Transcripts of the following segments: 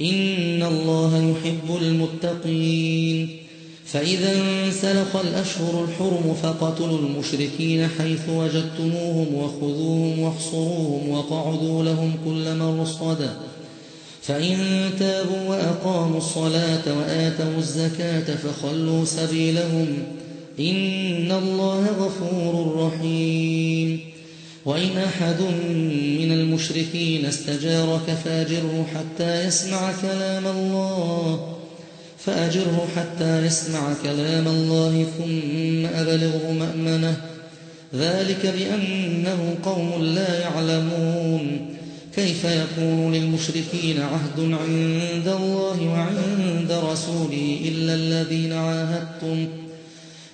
إن الله يحب المتقين. فإذا انسلخ الأشهر الحرم فقتلوا المشركين حيث وجدتموهم وخذوهم واحصروهم وقعدوا لهم كل مرصد فإن تابوا وأقاموا الصلاة وآتوا الزكاة فخلوا سبيلهم. إن الله غفور رحيم. وإن أحد من المشركين استجارك فأجره حتى يسمع كلام الله. فأجره حتى يسمع كلام الله ثم أبلغه مأمنة. ذلك بأنه قوم لا يعلمون. كيف يكون للمشركين عهد عند الله وعند رسوله إلا الذين عاهدتم؟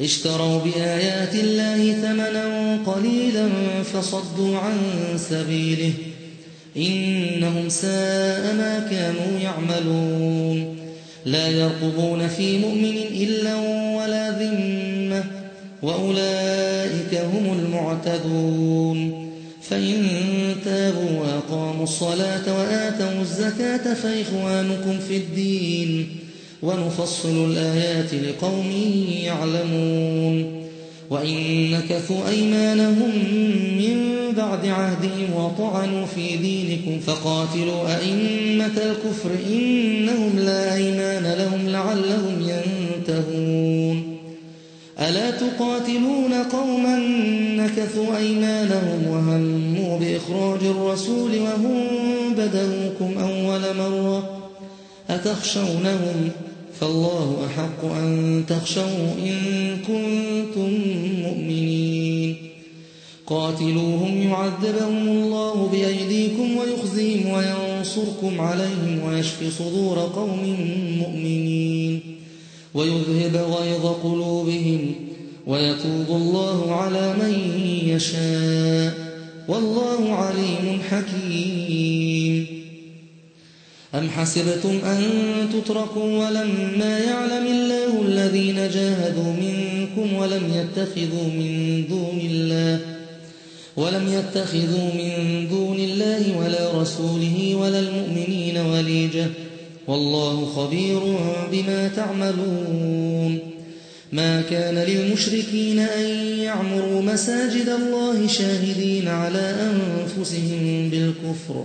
اشتروا بآيات الله ثمنا قليلا فصدوا عن سبيله. إنهم ساء ما كانوا يعملون. لا يرقبون في مؤمن إلا ولا ذمة وأولئك هم المعتدون. فإن تابوا وأقاموا الصلاة وآتوا الزكاة فإخوانكم في الدين. ونفصل الآيات لقوم يعلمون وإن نكثوا أيمانهم من بعد عهدهم وطعنوا في دينكم فقاتلوا أئمة الكفر إنهم لا أيمان لهم لعلهم ينتهون ألا تقاتلون قوما نكثوا أيمانهم وهموا بإخراج الرسول وهم بدوكم أول مرة أتخشونهم فالله أحق أن تخشوا إن كنتم مؤمنين. قاتلوهم يعذبهم الله بأيديكم ويخزيهم وينصركم عليهم ويشفي صدور قوم مؤمنين. ويذهب غيظ قلوبهم ويتوب الله على من يشاء. والله عليم حكيم. أم حسبتم أن تتركوا ولما يعلم الله الذين جاهدوا منكم ولم يتخذوا من دون الله ولم يتخذوا من دون الله ولا رسوله ولا المؤمنين وليجة والله خبير بما تعملون ما كان للمشركين أن يعمروا مساجد الله شاهدين على أنفسهم بالكفر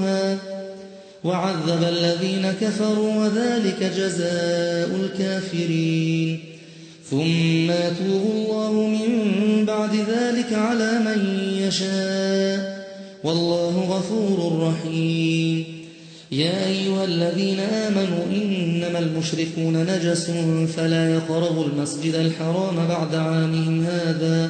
وعذب الذين كفروا وذلك جزاء الكافرين. ثم يتوب الله من بعد ذلك على من يشاء. والله غفور رحيم. يا أيها الذين آمنوا إنما المشركون نجس فلا يقربوا المسجد الحرام بعد عامهم هذا.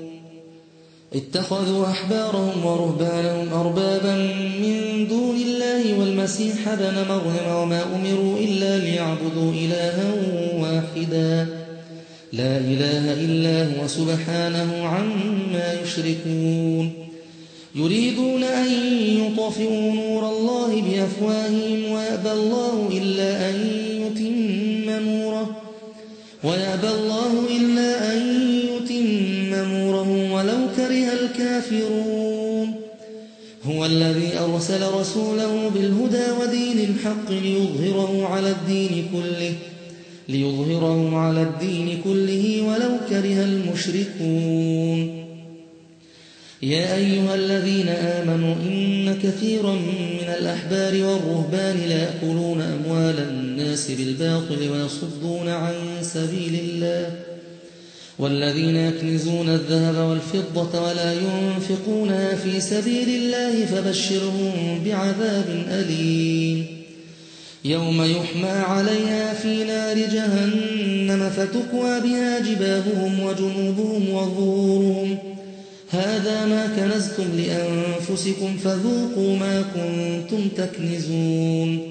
اتخذوا أحبارهم ورهبانهم أربابا من دون الله والمسيح ابن مريم وما أمروا إلا ليعبدوا إلها واحدا. لا إله إلا هو سبحانه عما يشركون. يريدون أن يطفئوا نور الله بأفواههم ويأبى الله إلا أن يتم نوره. ويأبى الله إلا أن الكافرون. هو الذي أرسل رسوله بالهدى ودين الحق ليظهره على الدين كله ليظهره على الدين كله ولو كره المشركون. يا أيها الذين آمنوا إن كثيرا من الأحبار والرهبان لا يأكلون أموال الناس بالباطل ويصدون عن سبيل الله. والذين يكنزون الذهب والفضة ولا ينفقونها في سبيل الله فبشرهم بعذاب أليم. يوم يحمى عليها في نار جهنم فتكوى بها جباههم وجنوبهم وظهورهم. هذا ما كنزتم لأنفسكم فذوقوا ما كنتم تكنزون.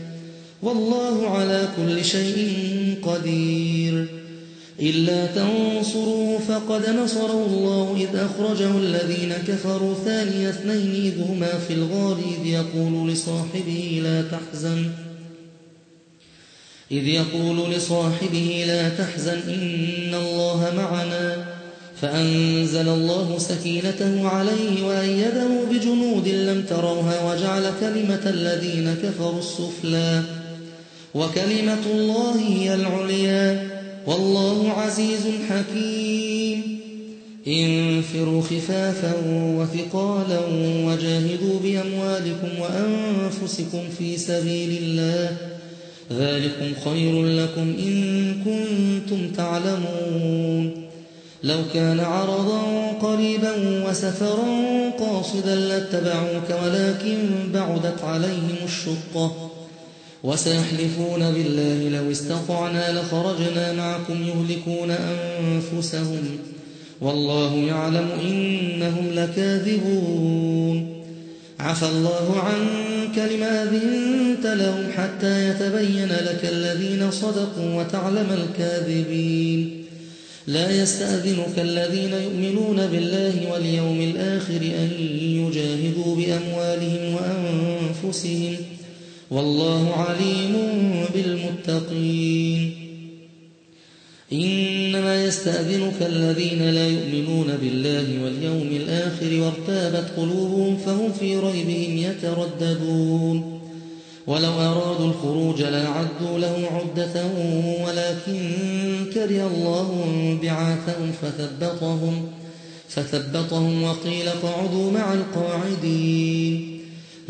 والله على كل شيء قدير. إلا تنصروه فقد نصره الله إذ أخرجه الذين كفروا ثاني اثنين إذ هما في الغار إذ يقول لصاحبه لا تحزن. إذ يقول لصاحبه لا تحزن إن الله معنا. فأنزل الله سكينته عليه وأيده بجنود لم تروها وجعل كلمة الذين كفروا السفلى. وكلمة الله هي العليا. والله عزيز حكيم. انفروا خفافا وثقالا وجاهدوا بأموالكم وأنفسكم في سبيل الله. ذلكم خير لكم إن كنتم تعلمون. لو كان عرضا قريبا وسفرا قاصدا لاتبعوك ولكن بعدت عليهم الشقة. وسيحلفون بالله لو استطعنا لخرجنا معكم يهلكون أنفسهم. والله يعلم إنهم لكاذبون. عفى الله عنك لما أذنت لهم حتى يتبين لك الذين صدقوا وتعلم الكاذبين. لا يستأذنك الذين يؤمنون بالله واليوم الآخر أن يجاهدوا بأموالهم وأنفسهم. والله عليم بالمتقين. إنما يستأذنك الذين لا يؤمنون بالله واليوم الآخر وارتابت قلوبهم فهم في ريبهم يترددون. ولو أرادوا الخروج لأعدوا له عدة ولكن كره الله بعاثهم فثبطهم فثبطهم وقيل قعدوا مع القاعدين.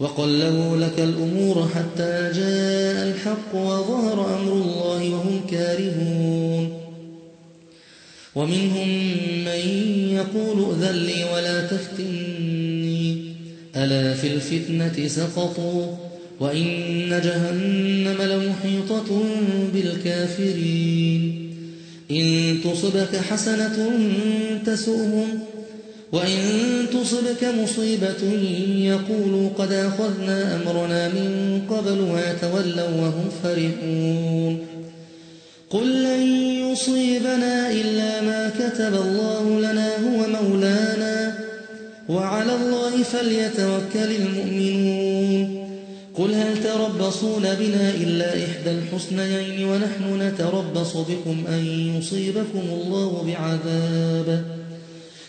وقلبوا لك الأمور حتى جاء الحق وظهر أمر الله وهم كارهون. ومنهم من يقول ائذن لي ولا تفتني. ألا في الفتنة سقطوا وإن جهنم لمحيطة بالكافرين. إن تصبك حسنة تسؤهم وإن تصبك مصيبة يقولوا قد أخذنا أمرنا من قبل ويتولوا وهم فرحون. قل لن يصيبنا إلا ما كتب الله لنا هو مولانا. وعلى الله فليتوكل المؤمنون. قل هل تربصون بنا إلا إحدى الحسنيين ونحن نتربص بكم أن يصيبكم الله بعذاب.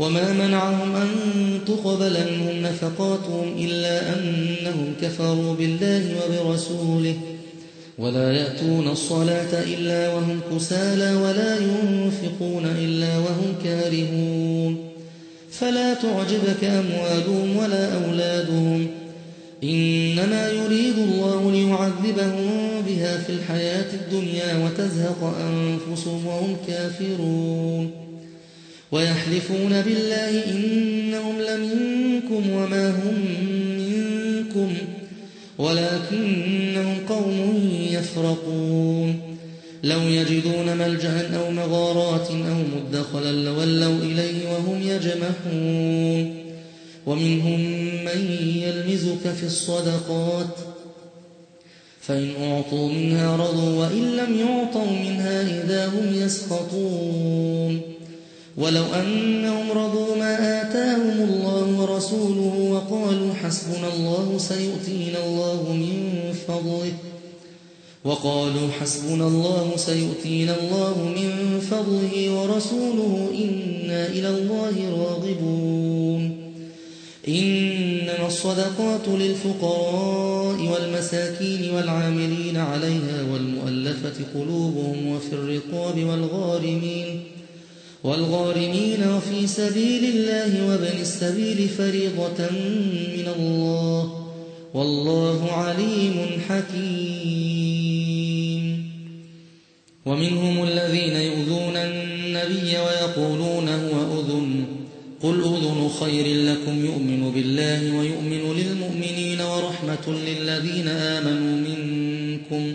وما منعهم أن تقبل منهم نفقاتهم إلا أنهم كفروا بالله وبرسوله ولا يأتون الصلاة إلا وهم كسالى ولا ينفقون إلا وهم كارهون فلا تعجبك أموالهم ولا أولادهم إنما يريد الله ليعذبهم بها في الحياة الدنيا وتزهق أنفسهم وهم كافرون ويحلفون بالله إنهم لمنكم وما هم منكم ولكنهم قوم يفرقون. لو يجدون ملجأ أو مغارات أو مدخلا لولوا إليه وهم يجمحون. ومنهم من يلمزك في الصدقات. فإن أعطوا منها رضوا وإن لم يعطوا منها إذا هم يسخطون. ولو أنهم رضوا ما آتاهم الله ورسوله وقالوا حسبنا الله سيؤتينا الله من فضله وقالوا حسبنا الله سيؤتينا الله من فضله ورسوله إنا إلى الله راغبون إنما الصدقات للفقراء والمساكين والعاملين عليها والمؤلفة قلوبهم وفي الرقاب والغارمين والغارمين وفي سبيل الله وابن السبيل فريضة من الله والله عليم حكيم. ومنهم الذين يؤذون النبي ويقولون هو أذن. قل أذن خير لكم يؤمن بالله ويؤمن للمؤمنين ورحمة للذين آمنوا منكم.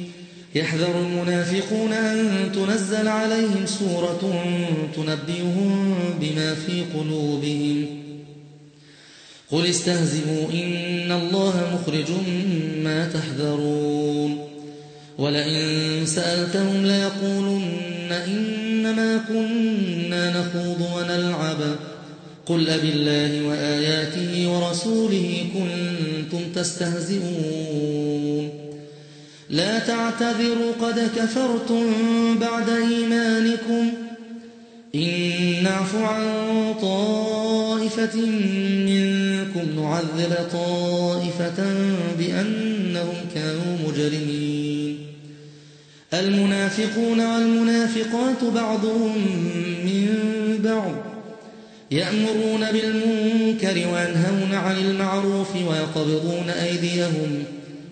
يحذر المنافقون أن تنزل عليهم سورة تنبئهم بما في قلوبهم. قل استهزئوا إن الله مخرج ما تحذرون. ولئن سألتهم ليقولن إنما كنا نخوض ونلعب. قل أب الله وآياته ورسوله كنتم تستهزئون. لا تعتذروا قد كفرتم بعد إيمانكم. إن نعف عن طائفة منكم نعذب طائفة بأنهم كانوا مجرمين. المنافقون والمنافقات بعضهم من بعض. يأمرون بالمنكر وينهون عن المعروف ويقبضون أيديهم.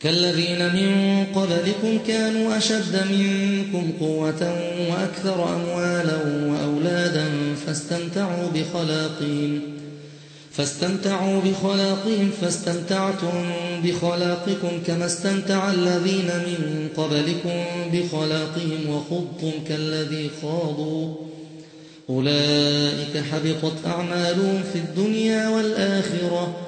كالذين من قبلكم كانوا أشد منكم قوة وأكثر أموالا وأولادا فاستمتعوا بخلاقهم. فاستمتعوا بخلاقهم فاستمتعتم بخلاقكم كما استمتع الذين من قبلكم بخلاقهم وخضتم كالذي خاضوا. أولئك حبطت أعمالهم في الدنيا والآخرة.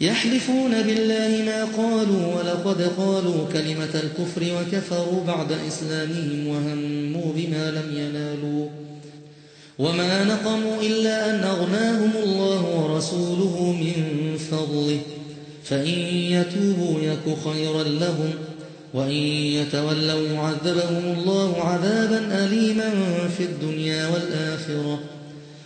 يحلفون بالله ما قالوا ولقد قالوا كلمة الكفر وكفروا بعد إسلامهم وهموا بما لم ينالوا وما نقموا إلا أن أغناهم الله ورسوله من فضله فإن يتوبوا يك خيرا لهم وإن يتولوا يعذبهم الله عذابا أليما في الدنيا والآخرة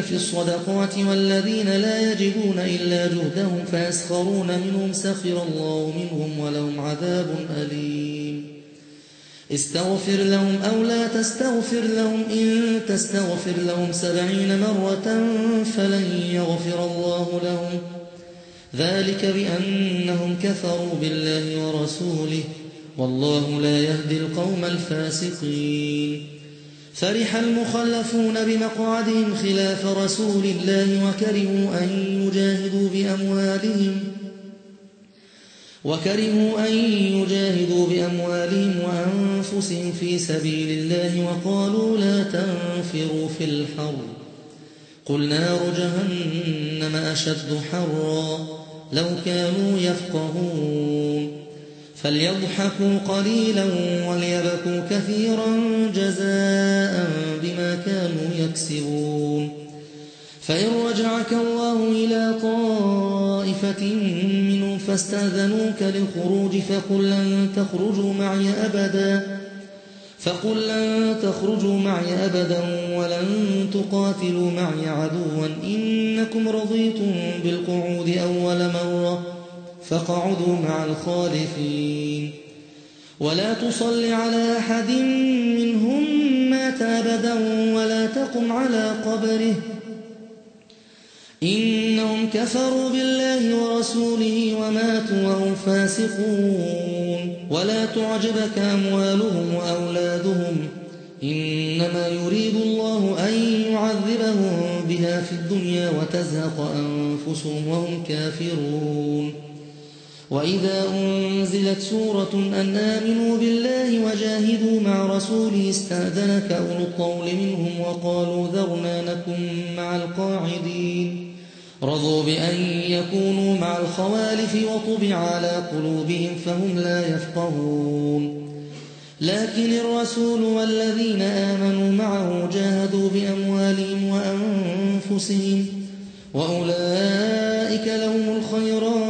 في الصدقات والذين لا يجدون إلا جهدهم فيسخرون منهم سخر الله منهم ولهم عذاب أليم. استغفر لهم أو لا تستغفر لهم إن تستغفر لهم سبعين مرة فلن يغفر الله لهم. ذلك بأنهم كفروا بالله ورسوله والله لا يهدي القوم الفاسقين. فرح المخلفون بمقعدهم خلاف رسول الله وكرهوا أن يجاهدوا بأموالهم وكرهوا أن يجاهدوا بأموالهم وأنفسهم في سبيل الله وقالوا لا تنفروا في الحر قل نار جهنم أشد حرا لو كانوا يفقهون فليضحكوا قليلا وليبكوا كثيرا جزاء بما كانوا يكسبون. فإن رجعك الله إلى طائفة منهم فاستأذنوك للخروج فقل لن تخرجوا معي أبدا. فقل لن تخرجوا معي أبدا ولن تقاتلوا معي عدوا. إنكم رضيتم بالقعود أول مرة. فقعدوا مع الخالفين. ولا تصل على أحد منهم مات أبدا ولا تقم على قبره. إنهم كفروا بالله ورسوله وماتوا وهم فاسقون. ولا تعجبك أموالهم وأولادهم. إنما يريد الله أن يعذبهم بها في الدنيا وتزهق أنفسهم وهم كافرون. وإذا أنزلت سورة أن آمنوا بالله وجاهدوا مع رسوله استأذنك أولو الطول منهم وقالوا ذرنا نكن مع القاعدين. رضوا بأن يكونوا مع الخوالف وطبع على قلوبهم فهم لا يفقهون. لكن الرسول والذين آمنوا معه جاهدوا بأموالهم وأنفسهم وأولئك لهم الخيرات.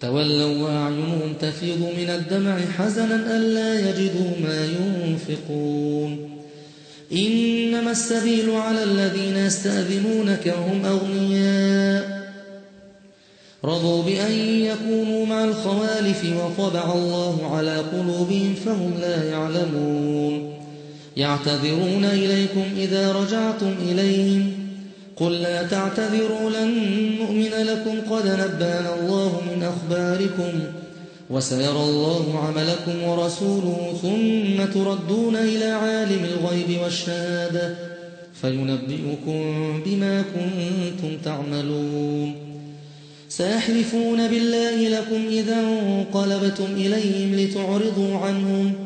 تولوا وأعينهم تفيض من الدمع حزنا ألا يجدوا ما ينفقون. إنما السبيل على الذين يستأذنونك هم أغنياء. رضوا بأن يكونوا مع الخوالف وطبع الله على قلوبهم فهم لا يعلمون. يعتذرون إليكم إذا رجعتم إليهم. قل لا تعتذروا لن نؤمن لكم. قد نبأنا الله من أخباركم وسيرى الله عملكم ورسوله ثم تردون إلى عالم الغيب والشهادة فينبئكم بما كنتم تعملون. سيحلفون بالله لكم إذا انقلبتم إليهم لتعرضوا عنهم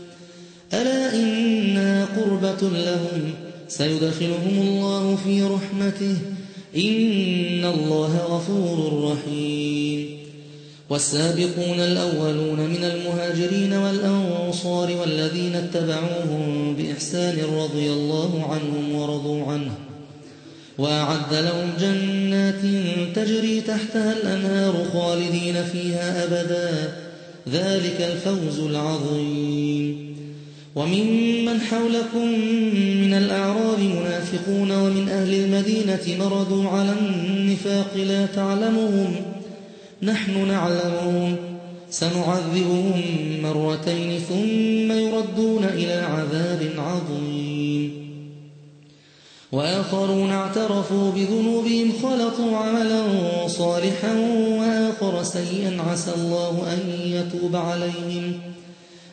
ألا إنها قربة لهم؟ سيدخلهم الله في رحمته. إن الله غفور رحيم. والسابقون الأولون من المهاجرين والأنصار والذين اتبعوهم بإحسان رضي الله عنهم ورضوا عنه. وأعد لهم جنات تجري تحتها الأنهار خالدين فيها أبدا. ذلك الفوز العظيم. وممن حولكم من الأعراب منافقون ومن أهل المدينة مرضوا على النفاق لا تعلمهم. نحن نعلمهم. سنعذبهم مرتين ثم يردون إلى عذاب عظيم. وآخرون اعترفوا بذنوبهم خلطوا عملا صالحا وآخر سيئا عسى الله أن يتوب عليهم.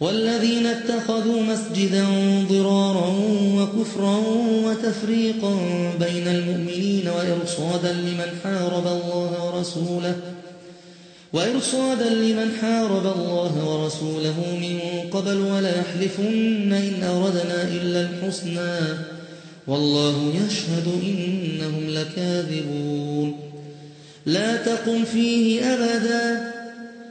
والذين اتخذوا مسجدا ضرارا وكفرا وتفريقا بين المؤمنين وإرصادا لمن حارب الله ورسوله وإرصادا لمن حارب الله ورسوله من قبل ولا يحلفن إن أردنا إلا الحسنى والله يشهد إنهم لكاذبون لا تقم فيه أبدا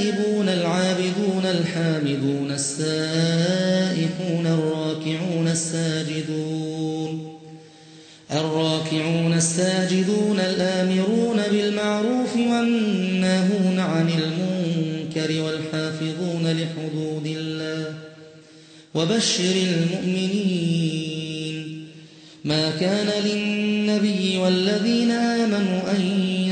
التائبون العابدون الحامدون السائحون الراكعون الساجدون. الراكعون الساجدون الآمرون بالمعروف والناهون عن المنكر والحافظون لحدود الله. وبشر المؤمنين. ما كان للنبي والذين آمنوا أن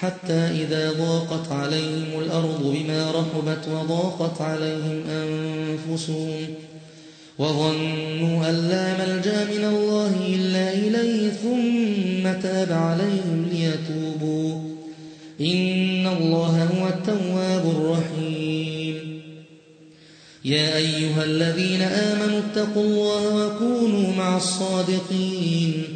حتى إذا ضاقت عليهم الأرض بما رحبت وضاقت عليهم أنفسهم وظنوا أن لا ملجأ من الله إلا إليه ثم تاب عليهم ليتوبوا. إن الله هو التواب الرحيم. يا أيها الذين آمنوا اتقوا الله وكونوا مع الصادقين.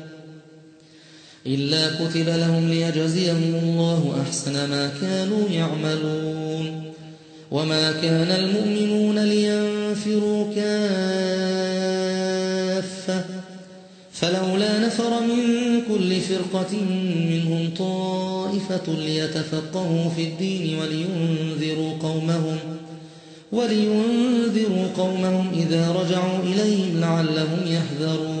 إلا كتب لهم ليجزيهم الله أحسن ما كانوا يعملون. وما كان المؤمنون لينفروا كافة. فلولا نفر من كل فرقة منهم طائفة ليتفقهوا في الدين ولينذروا قومهم ولينذروا قومهم إذا رجعوا إليهم لعلهم يحذرون.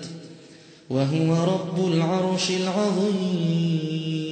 وهو رب العرش العظيم.